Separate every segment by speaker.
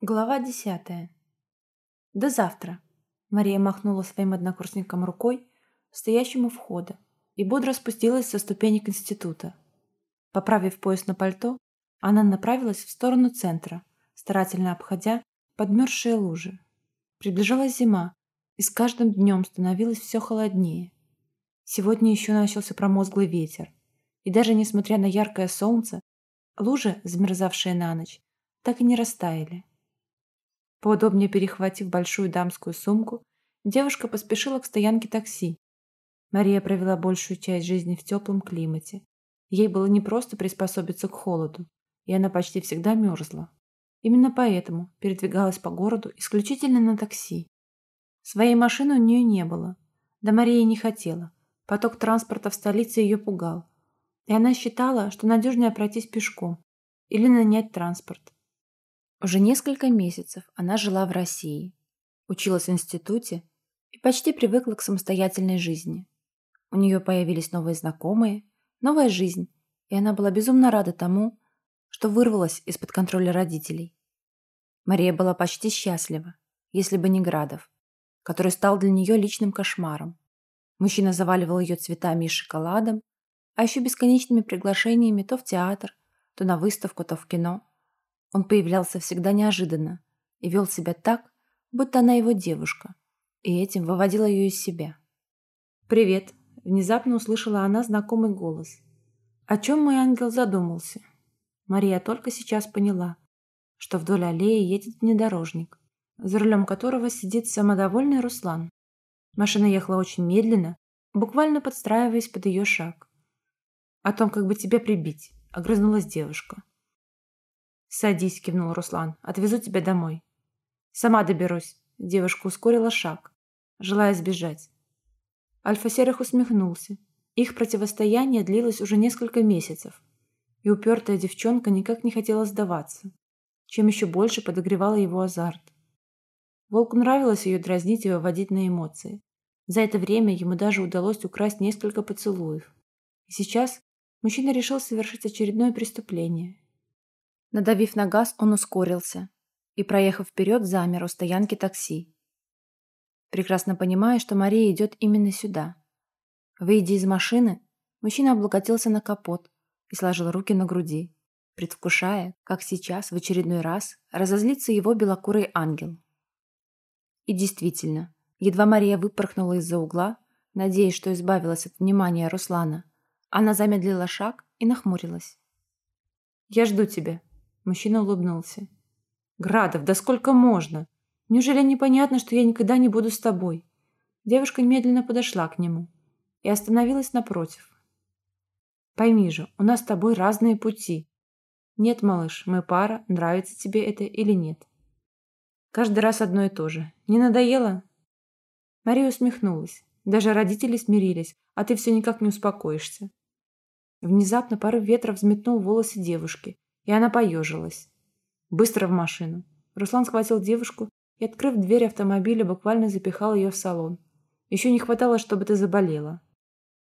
Speaker 1: Глава десятая. До завтра. Мария махнула своим однокурсникам рукой, стоящему у входа, и бодро спустилась со ступенек института. Поправив пояс на пальто, она направилась в сторону центра, старательно обходя подмерзшие лужи. Приближалась зима, и с каждым днем становилось все холоднее. Сегодня еще начался промозглый ветер, и даже несмотря на яркое солнце, лужи, замерзавшие на ночь, так и не растаяли. Поудобнее перехватив большую дамскую сумку, девушка поспешила к стоянке такси. Мария провела большую часть жизни в теплом климате. Ей было непросто приспособиться к холоду, и она почти всегда мерзла. Именно поэтому передвигалась по городу исключительно на такси. Своей машины у нее не было. Да Мария не хотела. Поток транспорта в столице ее пугал. И она считала, что надежнее пройтись пешком или нанять транспорт. Уже несколько месяцев она жила в России, училась в институте и почти привыкла к самостоятельной жизни. У нее появились новые знакомые, новая жизнь, и она была безумно рада тому, что вырвалась из-под контроля родителей. Мария была почти счастлива, если бы не Градов, который стал для нее личным кошмаром. Мужчина заваливал ее цветами и шоколадом, а еще бесконечными приглашениями то в театр, то на выставку, то в кино. Он появлялся всегда неожиданно и вел себя так, будто она его девушка, и этим выводила ее из себя. «Привет!» – внезапно услышала она знакомый голос. О чем мой ангел задумался? Мария только сейчас поняла, что вдоль аллеи едет внедорожник, за рулем которого сидит самодовольный Руслан. Машина ехала очень медленно, буквально подстраиваясь под ее шаг. «О том, как бы тебя прибить», – огрызнулась девушка. «Садись», — кивнул Руслан. «Отвезу тебя домой». «Сама доберусь». Девушка ускорила шаг, желая сбежать. Альфа-Серых усмехнулся. Их противостояние длилось уже несколько месяцев, и упертая девчонка никак не хотела сдаваться, чем еще больше подогревала его азарт. Волку нравилось ее дразнить и выводить на эмоции. За это время ему даже удалось украсть несколько поцелуев. И сейчас мужчина решил совершить очередное преступление Надавив на газ, он ускорился и, проехав вперед, замер у стоянки такси. Прекрасно понимая, что Мария идет именно сюда. Выйдя из машины, мужчина облокотился на капот и сложил руки на груди, предвкушая, как сейчас в очередной раз разозлится его белокурый ангел. И действительно, едва Мария выпорхнула из-за угла, надеясь, что избавилась от внимания Руслана, она замедлила шаг и нахмурилась. «Я жду тебя», Мужчина улыбнулся. «Градов, да сколько можно? Неужели непонятно, что я никогда не буду с тобой?» Девушка медленно подошла к нему и остановилась напротив. «Пойми же, у нас с тобой разные пути. Нет, малыш, мы пара, нравится тебе это или нет?» Каждый раз одно и то же. Не надоело?» Мария усмехнулась. Даже родители смирились, а ты все никак не успокоишься. Внезапно порыв ветра взметнул волосы девушки, и она поежилась. Быстро в машину. Руслан схватил девушку и, открыв дверь автомобиля, буквально запихал ее в салон. Еще не хватало, чтобы ты заболела.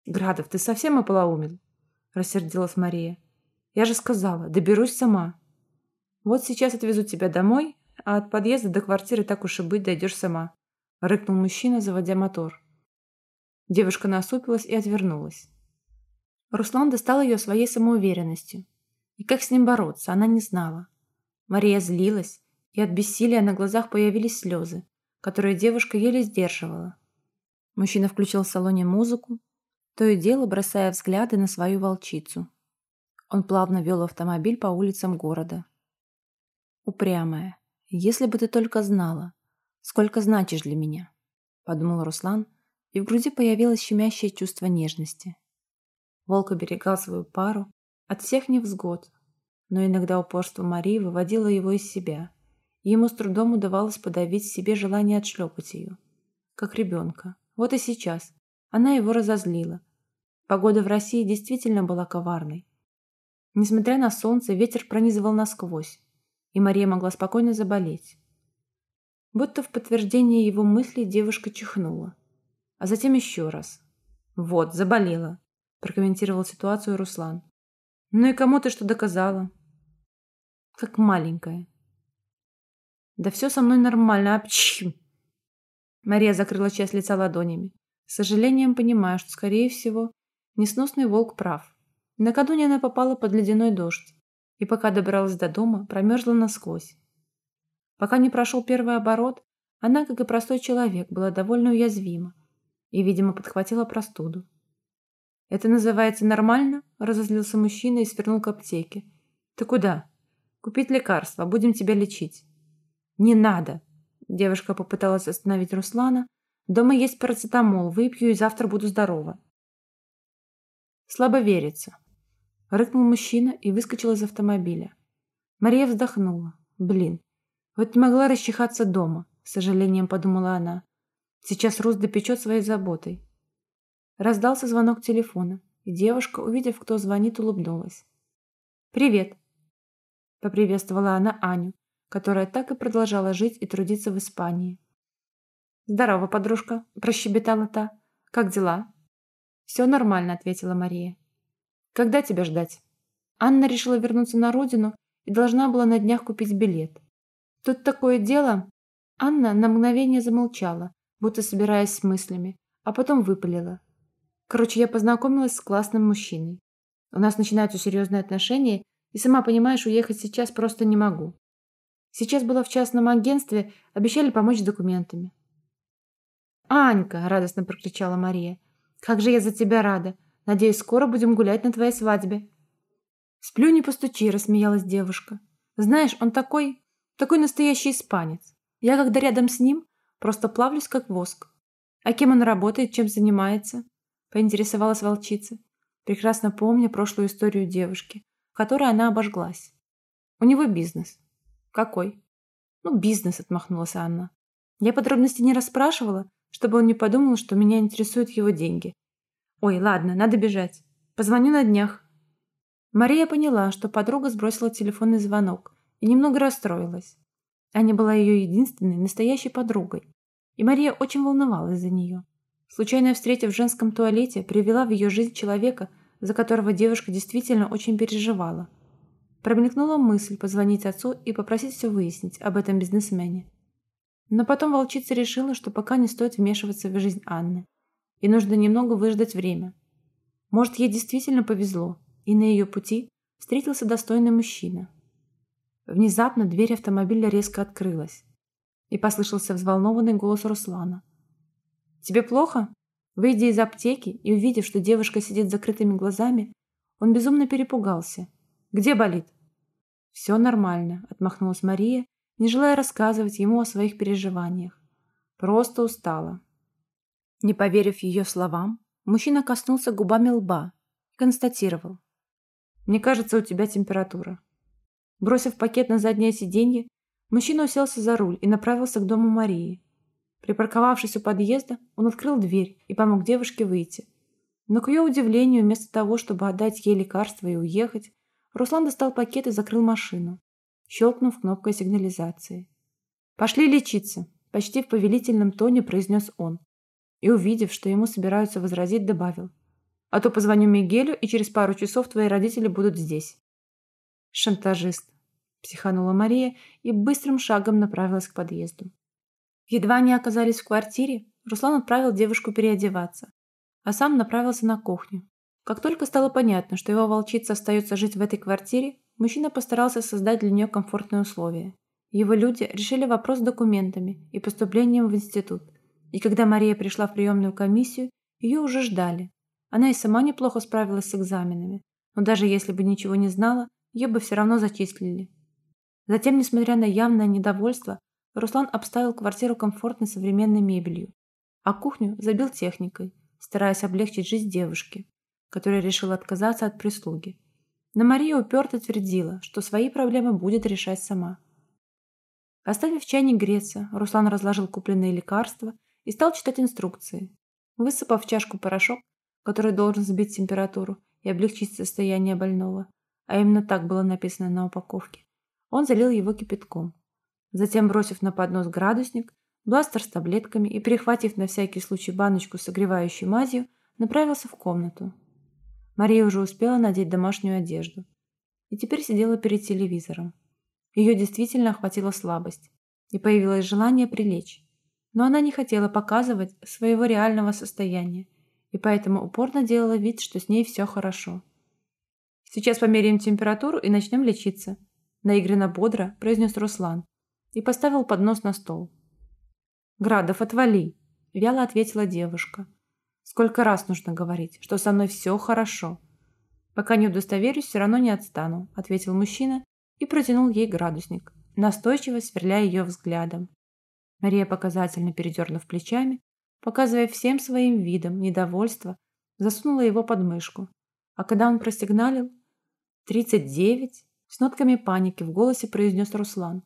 Speaker 1: «Градов, ты совсем ополоумел?» – рассердилась Мария. «Я же сказала, доберусь сама. Вот сейчас отвезу тебя домой, а от подъезда до квартиры так уж и быть дойдешь сама», – рыкнул мужчина, заводя мотор. Девушка насупилась и отвернулась. Руслан достал ее своей самоуверенностью. И как с ним бороться, она не знала. Мария злилась, и от бессилия на глазах появились слезы, которые девушка еле сдерживала. Мужчина включил в салоне музыку, то и дело бросая взгляды на свою волчицу. Он плавно вел автомобиль по улицам города. «Упрямая, если бы ты только знала, сколько значишь для меня», — подумал Руслан, и в груди появилось щемящее чувство нежности. Волк оберегал свою пару, от всех невзгод, но иногда упорство Марии выводило его из себя, ему с трудом удавалось подавить в себе желание отшлепать ее, как ребенка. Вот и сейчас она его разозлила. Погода в России действительно была коварной. Несмотря на солнце, ветер пронизывал насквозь, и Мария могла спокойно заболеть. Будто в подтверждение его мыслей девушка чихнула. А затем еще раз. «Вот, заболела», – прокомментировал ситуацию Руслан. Ну и кому ты что доказала? Как маленькая. Да все со мной нормально, апчхи. Мария закрыла часть лица ладонями. С сожалением понимая, что, скорее всего, несносный волк прав. Накануне она попала под ледяной дождь, и пока добралась до дома, промерзла насквозь. Пока не прошел первый оборот, она, как и простой человек, была довольно уязвима и, видимо, подхватила простуду. «Это называется нормально?» – разозлился мужчина и свернул к аптеке. «Ты куда?» «Купить лекарства, будем тебя лечить». «Не надо!» Девушка попыталась остановить Руслана. «Дома есть парацетамол, выпью и завтра буду здорова». «Слабо верится», – рыкнул мужчина и выскочил из автомобиля. Мария вздохнула. «Блин, вот не могла расчихаться дома», – с сожалением подумала она. «Сейчас Рус допечет своей заботой». Раздался звонок телефона, и девушка, увидев, кто звонит, улыбнулась. «Привет», – поприветствовала она Аню, которая так и продолжала жить и трудиться в Испании. «Здорово, подружка», – прощебетала та. «Как дела?» «Все нормально», – ответила Мария. «Когда тебя ждать?» Анна решила вернуться на родину и должна была на днях купить билет. «Тут такое дело...» Анна на мгновение замолчала, будто собираясь с мыслями, а потом выпалила. «Короче, я познакомилась с классным мужчиной. У нас начинаются серьезные отношения, и сама понимаешь, уехать сейчас просто не могу. Сейчас была в частном агентстве, обещали помочь с документами. «Анька!» – радостно прокричала Мария. «Как же я за тебя рада! Надеюсь, скоро будем гулять на твоей свадьбе!» «Сплю, не постучи!» – рассмеялась девушка. «Знаешь, он такой... такой настоящий испанец. Я, когда рядом с ним, просто плавлюсь, как воск. А кем он работает, чем занимается?» – поинтересовалась волчица, прекрасно помня прошлую историю девушки, которой она обожглась. У него бизнес. Какой? Ну, бизнес, отмахнулась Анна. Я подробности не расспрашивала, чтобы он не подумал, что меня интересуют его деньги. Ой, ладно, надо бежать. Позвоню на днях. Мария поняла, что подруга сбросила телефонный звонок и немного расстроилась. Аня была ее единственной настоящей подругой, и Мария очень волновалась за нее. Случайная встреча в женском туалете привела в ее жизнь человека, за которого девушка действительно очень переживала. Промелькнула мысль позвонить отцу и попросить все выяснить об этом бизнесмене. Но потом волчица решила, что пока не стоит вмешиваться в жизнь Анны, и нужно немного выждать время. Может, ей действительно повезло, и на ее пути встретился достойный мужчина. Внезапно дверь автомобиля резко открылась, и послышался взволнованный голос Руслана. «Тебе плохо?» Выйдя из аптеки и увидев, что девушка сидит с закрытыми глазами, он безумно перепугался. «Где болит?» «Все нормально», — отмахнулась Мария, не желая рассказывать ему о своих переживаниях. «Просто устала». Не поверив ее словам, мужчина коснулся губами лба и констатировал. «Мне кажется, у тебя температура». Бросив пакет на заднее сиденье, мужчина уселся за руль и направился к дому Марии. Припарковавшись у подъезда, он открыл дверь и помог девушке выйти. Но, к ее удивлению, вместо того, чтобы отдать ей лекарство и уехать, Руслан достал пакет и закрыл машину, щелкнув кнопкой сигнализации. «Пошли лечиться», – почти в повелительном тоне произнес он. И, увидев, что ему собираются возразить, добавил. «А то позвоню Мигелю, и через пару часов твои родители будут здесь». «Шантажист», – психанула Мария и быстрым шагом направилась к подъезду. Едва они оказались в квартире, Руслан отправил девушку переодеваться, а сам направился на кухню. Как только стало понятно, что его волчица остается жить в этой квартире, мужчина постарался создать для нее комфортные условия. Его люди решили вопрос с документами и поступлением в институт. И когда Мария пришла в приемную комиссию, ее уже ждали. Она и сама неплохо справилась с экзаменами, но даже если бы ничего не знала, ее бы все равно зачислили. Затем, несмотря на явное недовольство, Руслан обставил квартиру комфортной современной мебелью, а кухню забил техникой, стараясь облегчить жизнь девушки, которая решила отказаться от прислуги. Но Мария уперто твердила, что свои проблемы будет решать сама. Оставив чайник греться, Руслан разложил купленные лекарства и стал читать инструкции. Высыпав в чашку порошок, который должен сбить температуру и облегчить состояние больного, а именно так было написано на упаковке, он залил его кипятком. Затем, бросив на поднос градусник, бластер с таблетками и перехватив на всякий случай баночку с согревающей мазью, направился в комнату. Мария уже успела надеть домашнюю одежду и теперь сидела перед телевизором. Ее действительно охватила слабость. и появилось желание прилечь. Но она не хотела показывать своего реального состояния, и поэтому упорно делала вид, что с ней все хорошо. «Сейчас померяем температуру и начнем лечиться», – наигранно бодро произнес Руслан и поставил поднос на стол. «Градов, отвали!» – вяло ответила девушка. «Сколько раз нужно говорить, что со мной все хорошо?» «Пока не удостоверюсь, все равно не отстану», – ответил мужчина и протянул ей градусник, настойчиво сверляя ее взглядом. Мария, показательно передернув плечами, показывая всем своим видом недовольство, засунула его под мышку. А когда он простигналил «Тридцать девять?» с нотками паники в голосе произнес Руслан.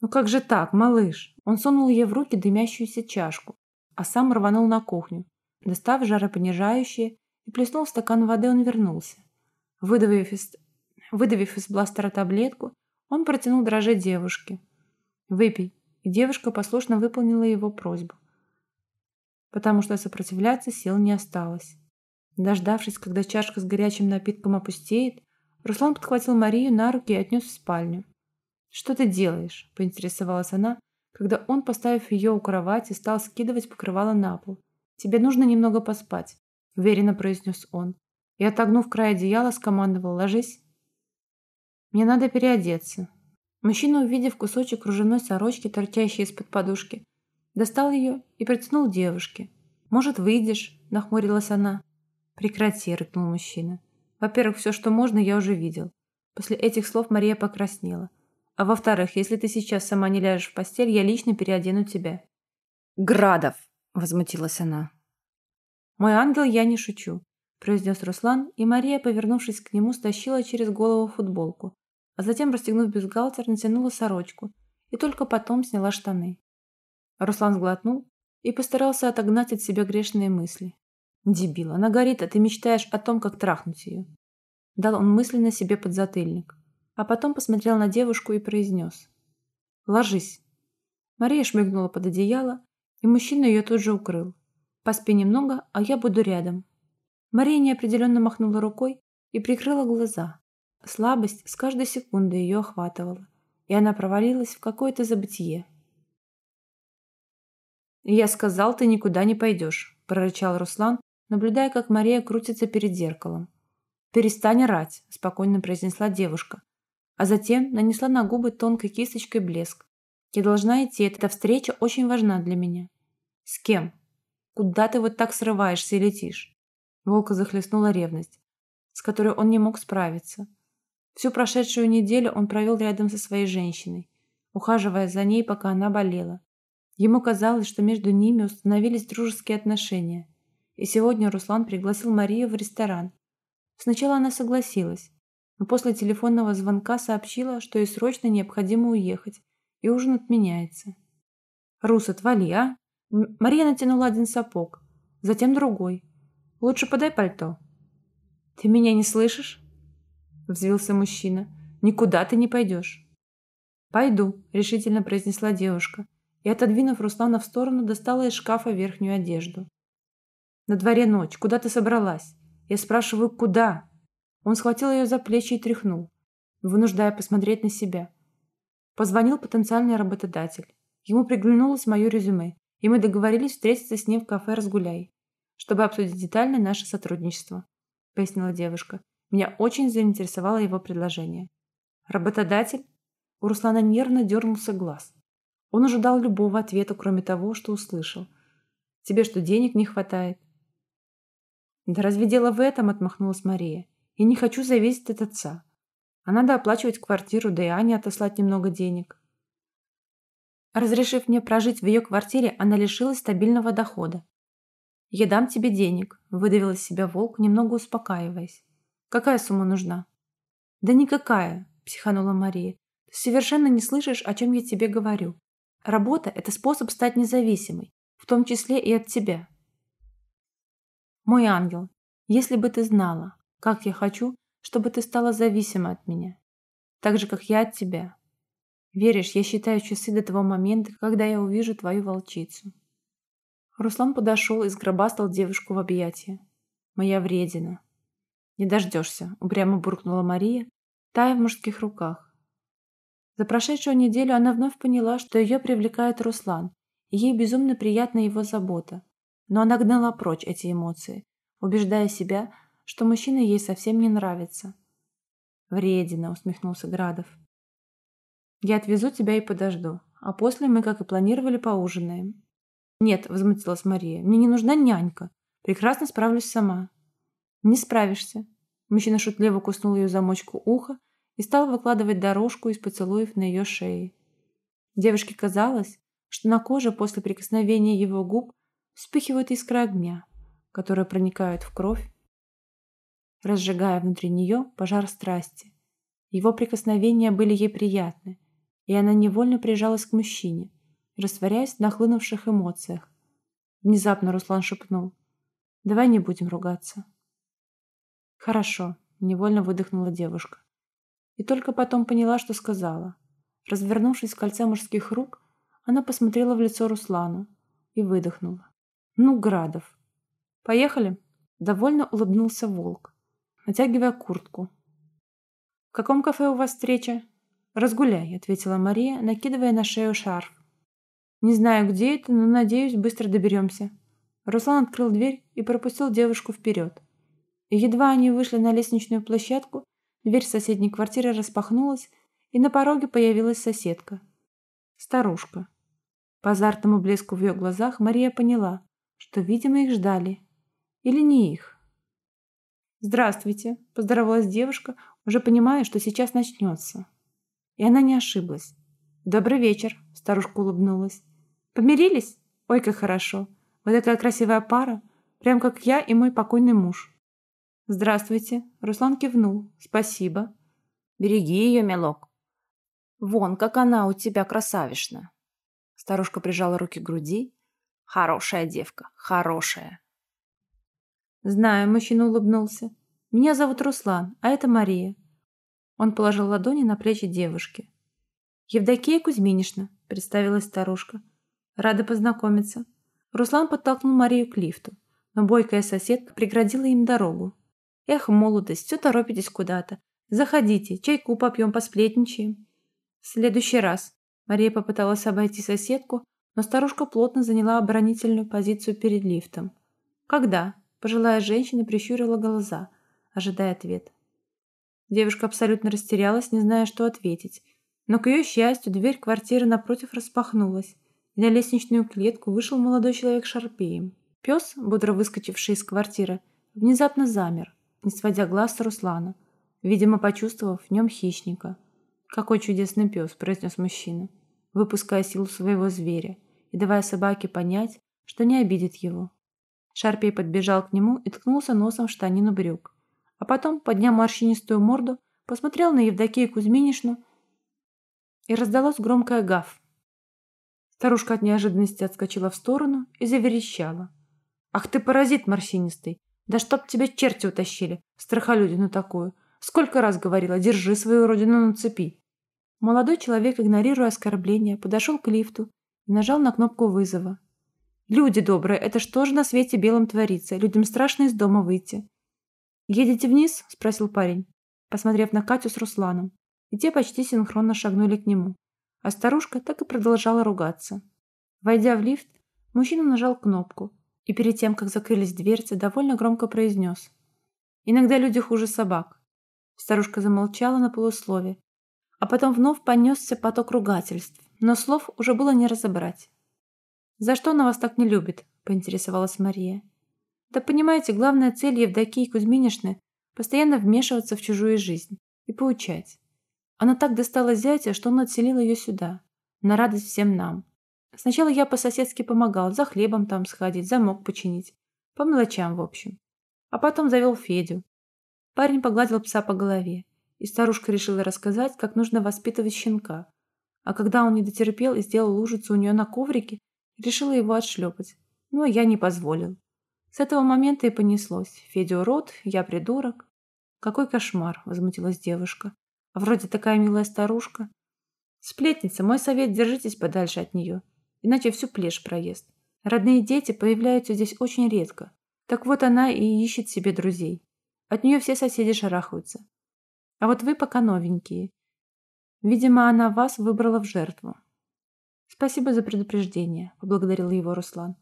Speaker 1: «Ну как же так, малыш?» Он сунул ей в руки дымящуюся чашку, а сам рванул на кухню. Достав жаропонижающее и плеснул стакан воды, он вернулся. Выдавив из, выдавив из бластера таблетку, он протянул дрожжи девушке. «Выпей». И девушка послушно выполнила его просьбу потому что сопротивляться сил не осталось. Дождавшись, когда чашка с горячим напитком опустеет, Руслан подхватил Марию на руки и отнес в спальню. «Что ты делаешь?» – поинтересовалась она, когда он, поставив ее у кровати, стал скидывать покрывало на пол. «Тебе нужно немного поспать», – уверенно произнес он. И, отогнув край одеяла, скомандовал «Ложись». «Мне надо переодеться». Мужчина, увидев кусочек кружевной сорочки, торчащей из-под подушки, Достал ее и протянул девушке. «Может, выйдешь?» – нахмурилась она. «Прекрати», – рыкнул мужчина. «Во-первых, все, что можно, я уже видел». После этих слов Мария покраснела. «А во-вторых, если ты сейчас сама не ляжешь в постель, я лично переодену тебя».
Speaker 2: «Градов!» – возмутилась она.
Speaker 1: «Мой ангел, я не шучу», – произнес Руслан, и Мария, повернувшись к нему, стащила через голову футболку, а затем, расстегнув бюстгальтер, натянула сорочку и только потом сняла штаны. Руслан сглотнул и постарался отогнать от себя грешные мысли. «Дебил, она горит, а ты мечтаешь о том, как трахнуть ее». Дал он мысленно себе подзатыльник, а потом посмотрел на девушку и произнес. «Ложись». Мария шмыгнула под одеяло, и мужчина ее тут же укрыл. «Поспи немного, а я буду рядом». Мария неопределенно махнула рукой и прикрыла глаза. Слабость с каждой секундой ее охватывала, и она провалилась в какое-то забытие. «Я сказал, ты никуда не пойдешь», – прорычал Руслан, наблюдая, как Мария крутится перед зеркалом. «Перестань орать», – спокойно произнесла девушка, а затем нанесла на губы тонкой кисточкой блеск. «Я должна идти, эта встреча очень важна для меня». «С кем? Куда ты вот так срываешься и летишь?» Волка захлестнула ревность, с которой он не мог справиться. Всю прошедшую неделю он провел рядом со своей женщиной, ухаживая за ней, пока она болела. Ему казалось, что между ними установились дружеские отношения. И сегодня Руслан пригласил Марию в ресторан. Сначала она согласилась, но после телефонного звонка сообщила, что ей срочно необходимо уехать, и ужин отменяется. «Рус, отвали, а?» Мария натянула один сапог, затем другой. «Лучше подай пальто». «Ты меня не слышишь?» Взвился мужчина. «Никуда ты не пойдешь». «Пойду», — решительно произнесла девушка и, отодвинув Руслана в сторону, достала из шкафа верхнюю одежду. «На дворе ночь. Куда ты собралась?» Я спрашиваю, куда? Он схватил ее за плечи и тряхнул, вынуждая посмотреть на себя. Позвонил потенциальный работодатель. Ему приглянулось мое резюме, и мы договорились встретиться с ним в кафе «Разгуляй», чтобы обсудить детально наше сотрудничество, пояснила девушка. Меня очень заинтересовало его предложение. Работодатель? У Руслана нервно дернулся глаз. Он ожидал любого ответа, кроме того, что услышал. «Тебе что, денег не хватает?» «Да разве дело в этом?» – отмахнулась Мария. «Я не хочу зависеть от отца. А надо оплачивать квартиру, да и Ане отослать немного денег». Разрешив мне прожить в ее квартире, она лишилась стабильного дохода. «Я дам тебе денег», – выдавил из себя волк, немного успокаиваясь. «Какая сумма нужна?» «Да никакая», – психанула Мария. «Ты совершенно не слышишь, о чем я тебе говорю. Работа – это способ стать независимой, в том числе и от тебя. Мой ангел, если бы ты знала, как я хочу, чтобы ты стала зависима от меня, так же, как я от тебя. Веришь, я считаю часы до того момента, когда я увижу твою волчицу. Руслан подошел и сгробастал девушку в объятия. Моя вредина. Не дождешься, упрямо буркнула Мария, тая в мужских руках. За прошедшую неделю она вновь поняла, что ее привлекает Руслан, и ей безумно приятна его забота. Но она гнала прочь эти эмоции, убеждая себя, что мужчина ей совсем не нравится. «Вредина», — усмехнулся Градов. «Я отвезу тебя и подожду, а после мы, как и планировали, поужинаем». «Нет», — возмутилась Мария, — «мне не нужна нянька. Прекрасно справлюсь сама». «Не справишься». Мужчина шутливо куснул ее замочку уха и стал выкладывать дорожку из поцелуев на ее шее. Девушке казалось, что на коже после прикосновения его губ вспыхивают искры огня, которые проникают в кровь, разжигая внутри нее пожар страсти. Его прикосновения были ей приятны, и она невольно прижалась к мужчине, растворяясь в нахлынувших эмоциях. Внезапно Руслан шепнул. «Давай не будем ругаться». «Хорошо», — невольно выдохнула девушка. И только потом поняла, что сказала. Развернувшись в кольце мужских рук, она посмотрела в лицо Руслану и выдохнула. «Ну, Градов!» «Поехали?» Довольно улыбнулся волк, натягивая куртку. «В каком кафе у вас встреча?» «Разгуляй», — ответила Мария, накидывая на шею шарф. «Не знаю, где это, но, надеюсь, быстро доберемся». Руслан открыл дверь и пропустил девушку вперед. И едва они вышли на лестничную площадку, дверь соседней квартиры распахнулась, и на пороге появилась соседка. Старушка. По азартному блеску в ее глазах Мария поняла, что, видимо, их ждали. Или не их. «Здравствуйте», – поздоровалась девушка, уже понимая, что сейчас начнется. И она не ошиблась. «Добрый вечер», – старушка улыбнулась. «Помирились? Ой, как хорошо. Вы такая красивая пара, прям как я и мой покойный муж». «Здравствуйте», – Руслан кивнул. «Спасибо».
Speaker 2: «Береги ее, мелок. Вон, как она у тебя красавишна». Старушка прижала руки к груди. «Хорошая девка, хорошая».
Speaker 1: «Знаю», – мужчина улыбнулся. «Меня зовут Руслан, а это Мария». Он положил ладони на плечи девушки. «Евдокия Кузьминишна», – представилась старушка. «Рада познакомиться». Руслан подтолкнул Марию к лифту, но бойкая соседка преградила им дорогу. «Эх, молодость, все торопитесь куда-то. Заходите, чайку попьем, посплетничаем». «В следующий раз». Мария попыталась обойти соседку, но старушка плотно заняла оборонительную позицию перед лифтом. «Когда?» Пожилая женщина прищурила глаза, ожидая ответ. Девушка абсолютно растерялась, не зная, что ответить. Но, к ее счастью, дверь квартиры напротив распахнулась, и на лестничную клетку вышел молодой человек шарпеем. Пес, бодро выскочивший из квартиры, внезапно замер, не сводя глаз с Руслана, видимо, почувствовав в нем хищника. «Какой чудесный пес!» – произнес мужчина, выпуская силу своего зверя и давая собаке понять, что не обидит его. Шарпей подбежал к нему и ткнулся носом в штанину брюк. А потом, подняв морщинистую морду, посмотрел на Евдокию Кузьминишну и раздалось громкое гав. Старушка от неожиданности отскочила в сторону и заверещала. «Ах ты, паразит морщинистый! Да чтоб тебя черти утащили, страхолюдину такую! Сколько раз говорила, держи свою родину на цепи!» Молодой человек, игнорируя оскорбления, подошел к лифту и нажал на кнопку вызова. Люди добрые, это что же на свете белом творится? Людям страшно из дома выйти. «Едете вниз?» – спросил парень, посмотрев на Катю с Русланом. И те почти синхронно шагнули к нему. А старушка так и продолжала ругаться. Войдя в лифт, мужчина нажал кнопку и перед тем, как закрылись дверцы, довольно громко произнес. «Иногда люди хуже собак». Старушка замолчала на полуслове, а потом вновь понесся поток ругательств, но слов уже было не разобрать. «За что она вас так не любит?» – поинтересовалась Мария. «Да понимаете, главная цель Евдокии Кузьминишны – постоянно вмешиваться в чужую жизнь и поучать. Она так достала зятя, что он отселил ее сюда, на радость всем нам. Сначала я по-соседски помогал, за хлебом там сходить, замок починить. По мелочам, в общем. А потом завел Федю. Парень погладил пса по голове, и старушка решила рассказать, как нужно воспитывать щенка. А когда он не дотерпел и сделал лужицу у нее на коврике, Решила его отшлепать, но я не позволил. С этого момента и понеслось. Федя урод, я придурок. Какой кошмар, возмутилась девушка. А вроде такая милая старушка. Сплетница, мой совет, держитесь подальше от нее, иначе всю плешь проест. Родные дети появляются здесь очень редко. Так вот она и ищет себе друзей. От нее все соседи шарахаются. А вот вы пока новенькие. Видимо, она вас выбрала в жертву. Спасибо за предупреждение, поблагодарил его Руслан.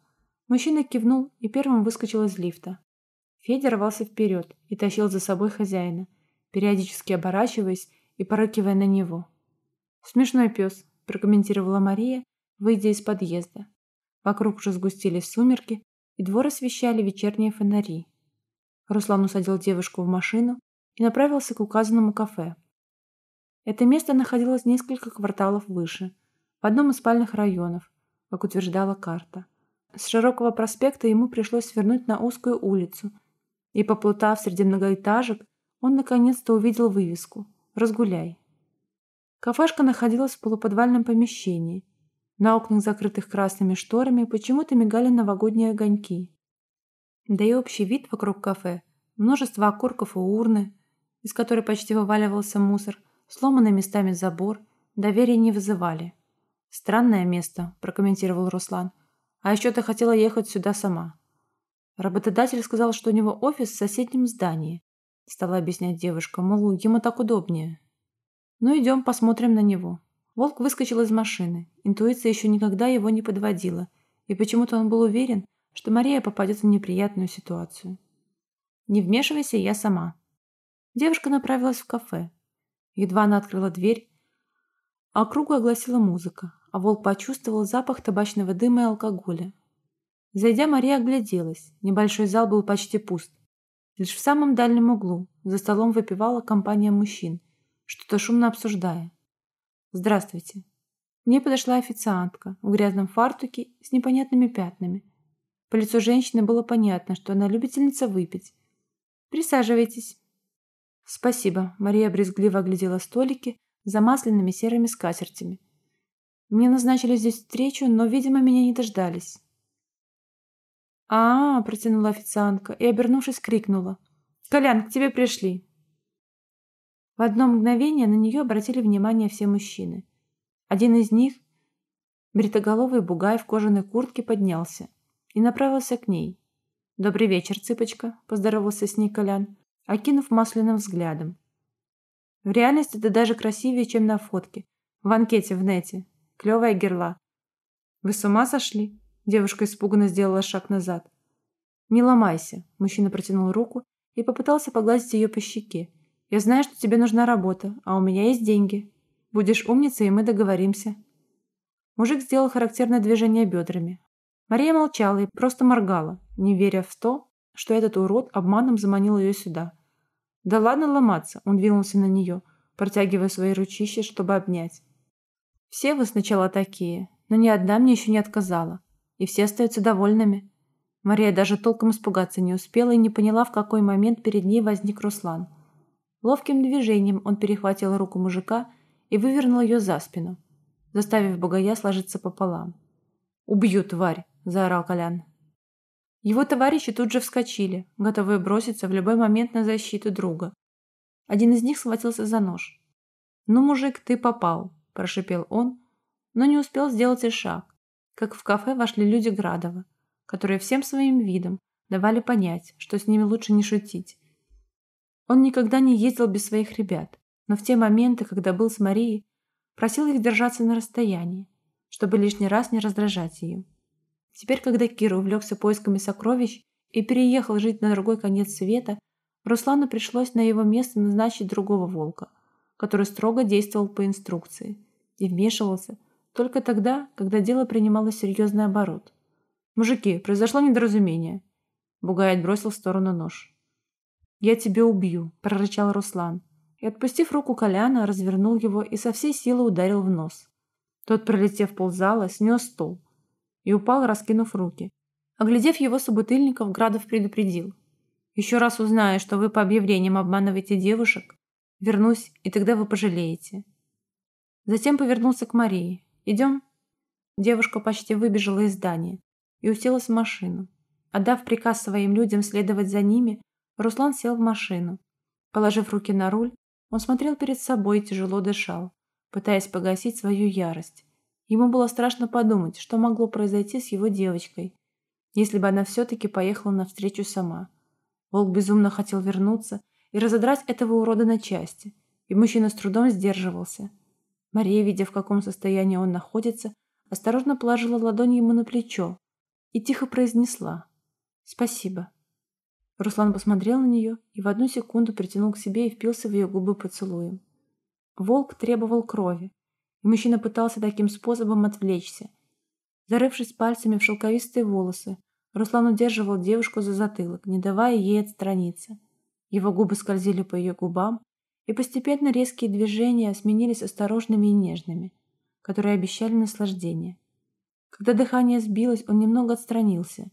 Speaker 1: Мужчина кивнул и первым выскочил из лифта. Федя рвался вперед и тащил за собой хозяина, периодически оборачиваясь и порыкивая на него. «Смешной пес», – прокомментировала Мария, выйдя из подъезда. Вокруг уже сгустились сумерки, и двор освещали вечерние фонари. Руслан усадил девушку в машину и направился к указанному кафе. Это место находилось несколько кварталов выше, в одном из спальных районов, как утверждала карта. С широкого проспекта ему пришлось свернуть на узкую улицу, и, поплутав среди многоэтажек, он наконец-то увидел вывеску «Разгуляй». Кафешка находилась в полуподвальном помещении. На окнах, закрытых красными шторами, почему-то мигали новогодние огоньки. Да и общий вид вокруг кафе, множество окурков и урны, из которой почти вываливался мусор, сломанный местами забор, доверия не вызывали. «Странное место», – прокомментировал Руслан. «А еще ты хотела ехать сюда сама». Работодатель сказал, что у него офис в соседнем здании. Стала объяснять девушка, мол, ему так удобнее. Ну, идем, посмотрим на него. Волк выскочил из машины. Интуиция еще никогда его не подводила. И почему-то он был уверен, что Мария попадет в неприятную ситуацию. «Не вмешивайся, я сама». Девушка направилась в кафе. Едва она открыла дверь, округу огласила музыка, а волк почувствовал запах табачного дыма и алкоголя. Зайдя, Мария огляделась. Небольшой зал был почти пуст. Лишь в самом дальнем углу за столом выпивала компания мужчин, что-то шумно обсуждая. «Здравствуйте». К ней подошла официантка в грязном фартуке с непонятными пятнами. По лицу женщины было понятно, что она любительница выпить. «Присаживайтесь». «Спасибо», — Мария брезгливо оглядела столики с замасленными серыми скатертями. «Мне назначили здесь встречу, но, видимо, меня не дождались». А, -а, -а протянула официантка и, обернувшись, крикнула. «Колян, к тебе пришли!» В одно мгновение на нее обратили внимание все мужчины. Один из них, бритоголовый бугай в кожаной куртке, поднялся и направился к ней. «Добрый вечер, цыпочка», – поздоровался с ней Колян, окинув масляным взглядом. «В реальности ты даже красивее, чем на фотке. В анкете в нете. Клевая герла». «Вы с ума сошли?» Девушка испуганно сделала шаг назад. «Не ломайся», – мужчина протянул руку и попытался погладить ее по щеке. «Я знаю, что тебе нужна работа, а у меня есть деньги. Будешь умницей, и мы договоримся». Мужик сделал характерное движение бедрами, Мария молчала и просто моргала, не веря в то, что этот урод обманом заманил ее сюда. «Да ладно ломаться!» – он двинулся на нее, протягивая свои ручища, чтобы обнять. «Все вы сначала такие, но ни одна мне еще не отказала, и все остаются довольными». Мария даже толком испугаться не успела и не поняла, в какой момент перед ней возник Руслан. Ловким движением он перехватил руку мужика и вывернул ее за спину, заставив богая сложиться пополам. «Убью, тварь!» – заорал Колян. Его товарищи тут же вскочили, готовые броситься в любой момент на защиту друга. Один из них схватился за нож. «Ну, мужик, ты попал», – прошипел он, но не успел сделать и шаг, как в кафе вошли люди Градова, которые всем своим видом давали понять, что с ними лучше не шутить. Он никогда не ездил без своих ребят, но в те моменты, когда был с Марией, просил их держаться на расстоянии, чтобы лишний раз не раздражать ее. Теперь, когда Кир увлекся поисками сокровищ и переехал жить на другой конец света, Руслану пришлось на его место назначить другого волка, который строго действовал по инструкции и вмешивался только тогда, когда дело принимало серьезный оборот. «Мужики, произошло недоразумение». Бугай отбросил в сторону нож. «Я тебя убью», – прорычал Руслан. И, отпустив руку Коляна, развернул его и со всей силы ударил в нос. Тот, пролетев ползала, снес стол и упал, раскинув руки. Оглядев его собутыльников, Градов предупредил. «Еще раз узнаю, что вы по объявлениям обманываете девушек, вернусь, и тогда вы пожалеете». Затем повернулся к Марии. «Идем?» Девушка почти выбежала из здания и уселась в машину. Отдав приказ своим людям следовать за ними, Руслан сел в машину. Положив руки на руль, он смотрел перед собой и тяжело дышал, пытаясь погасить свою ярость. Ему было страшно подумать, что могло произойти с его девочкой, если бы она все-таки поехала навстречу сама. Волк безумно хотел вернуться и разодрать этого урода на части, и мужчина с трудом сдерживался. Мария, видя, в каком состоянии он находится, осторожно положила ладонь ему на плечо и тихо произнесла «Спасибо». Руслан посмотрел на нее и в одну секунду притянул к себе и впился в ее губы поцелуем. Волк требовал крови, и мужчина пытался таким способом отвлечься. Зарывшись пальцами в шелковистые волосы, Руслан удерживал девушку за затылок, не давая ей отстраниться. Его губы скользили по ее губам, и постепенно резкие движения сменились осторожными и нежными, которые обещали наслаждение. Когда дыхание сбилось, он немного отстранился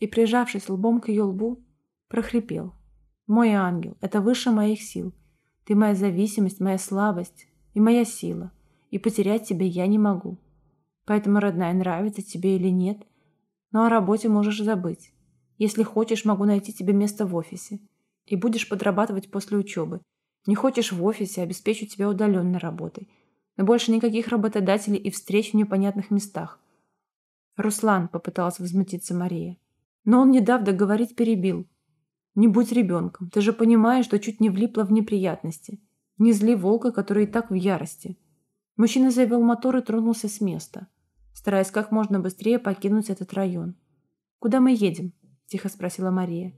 Speaker 1: и, прижавшись лбом к ее лбу, прохрипел. «Мой ангел, это выше моих сил. Ты моя зависимость, моя слабость и моя сила, и потерять тебя я не могу. Поэтому, родная, нравится тебе или нет, но о работе можешь забыть. Если хочешь, могу найти тебе место в офисе, и будешь подрабатывать после учебы. Не хочешь в офисе, обеспечу тебя удаленной работой. Но больше никаких работодателей и встреч в непонятных местах. Руслан, попыталась возмутиться Мария. Но он, не дав договорить, перебил. Не будь ребенком. Ты же понимаешь, что чуть не влипла в неприятности. Не зли волка, который и так в ярости. Мужчина завел мотор и тронулся с места, стараясь как можно быстрее покинуть этот район. «Куда мы едем?» – тихо спросила Мария.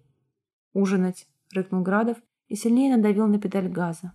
Speaker 1: «Ужинать», – рыкнул Градов и сильнее надавил на педаль газа.